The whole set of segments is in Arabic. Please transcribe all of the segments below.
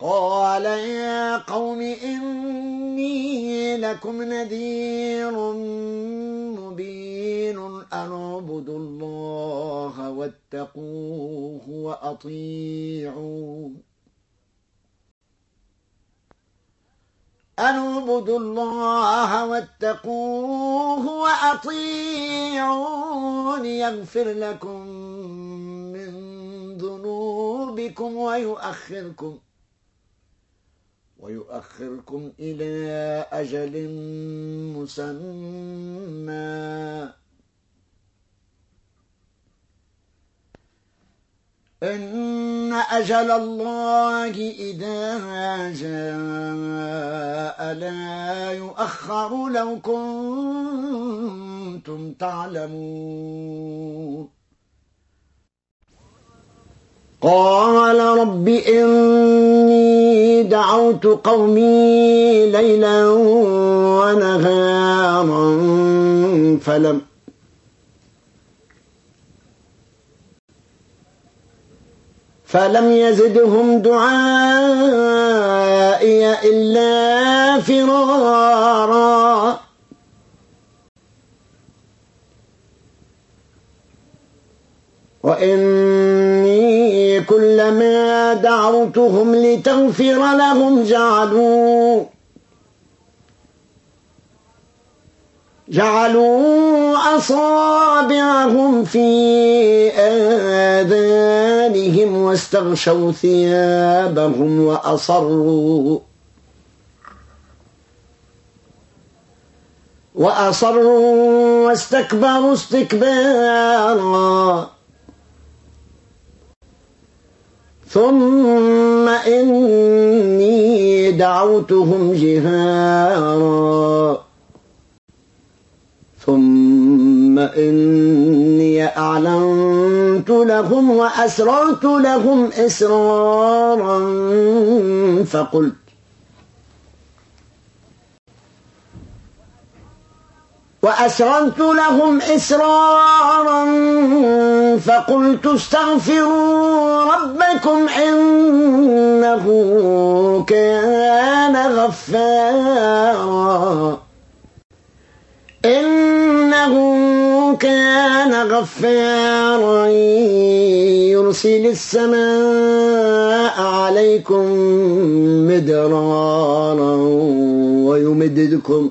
قال يا قوم إني لكم نذير مبين أن اعبدوا الله واتقوه وأطيعون أن اعبدوا الله واتقوه وأطيعون يغفر لكم من ذنوبكم ويؤخركم. ويؤخركم إلى أجل مسمى. إن أجل الله إذا جاء لا يؤخر لو كنتم تعلمون. قال رب إني دعوت قومي ليلا ونهارا فلم فلم يزدهم دعائي إلا فرارا. وإني كلما دعوتهم لتغفر لهم جعلوا جعلوا أصابعهم في آذانهم واستغشوا ثيابهم وأصروا وأصروا واستكبروا استكبارا ثم إني دعوتهم جهارا. ثم إني أعلنت لهم وأسررت لهم إسرارا. فقلت وأسررت لهم إسرارا فقلت استغفروا ربكم إنه كان غفارا. إنه كان غفارا. يرسل السماء عليكم مدرارا ويمددكم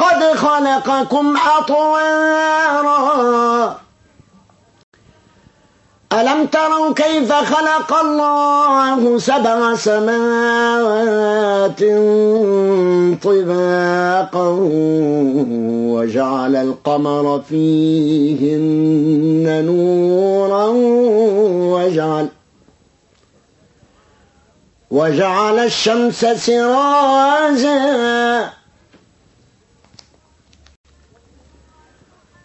وقد خلقكم أطوارا. ألم تروا كيف خلق الله سبع سماوات طباقا وجعل القمر فيهن نورا وجعل وجعل الشمس سراجا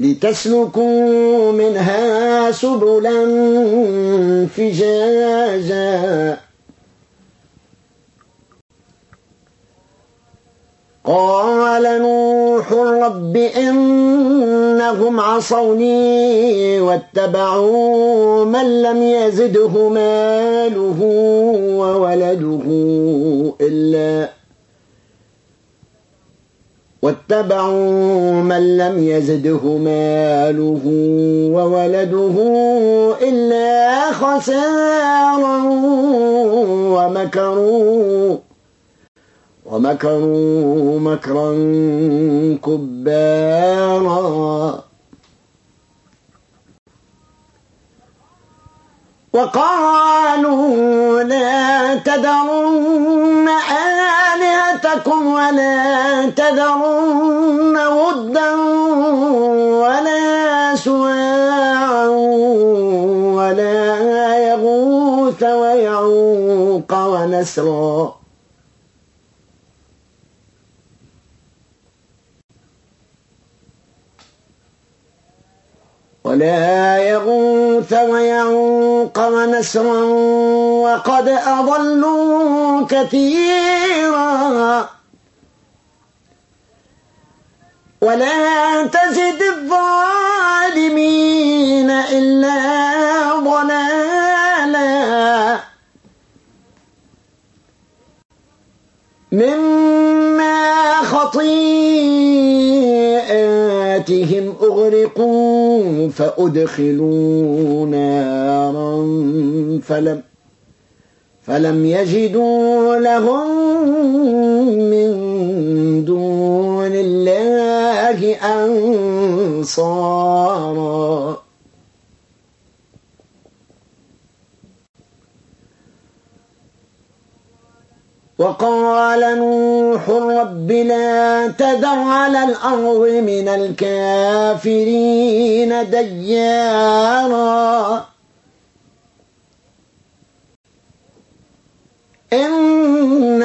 لتسلكوا منها سبلا فجاجا. قال نوح رب إنهم عصوني واتبعوا من لم يزده ماله وولده إلا واتبعوا من لم يزده ماله وولده إلا خسارا ومكروا ومكروا مكرا كبارا. وقالوا لا تذرن آلهتكم ولا تذرن ودا ولا سواعا ولا يغوث ويعوق ونسرا. ولا يغوث ويعوق ونسرا وقد أضلوا كثيرا. ولا تزد الظالمين إلا ضلالا. مما خطيئاتهم أغرقوا فأدخلوا نارا فلم فلم يجدوا لهم من دون الله أنصارا. وقال نوح رب لا تذر على الأرض من الكافرين ديارا.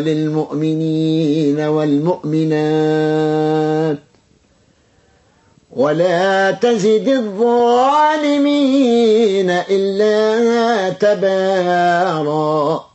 وللمؤمنين والمؤمنات ولا تزد الظالمين إلا تباراً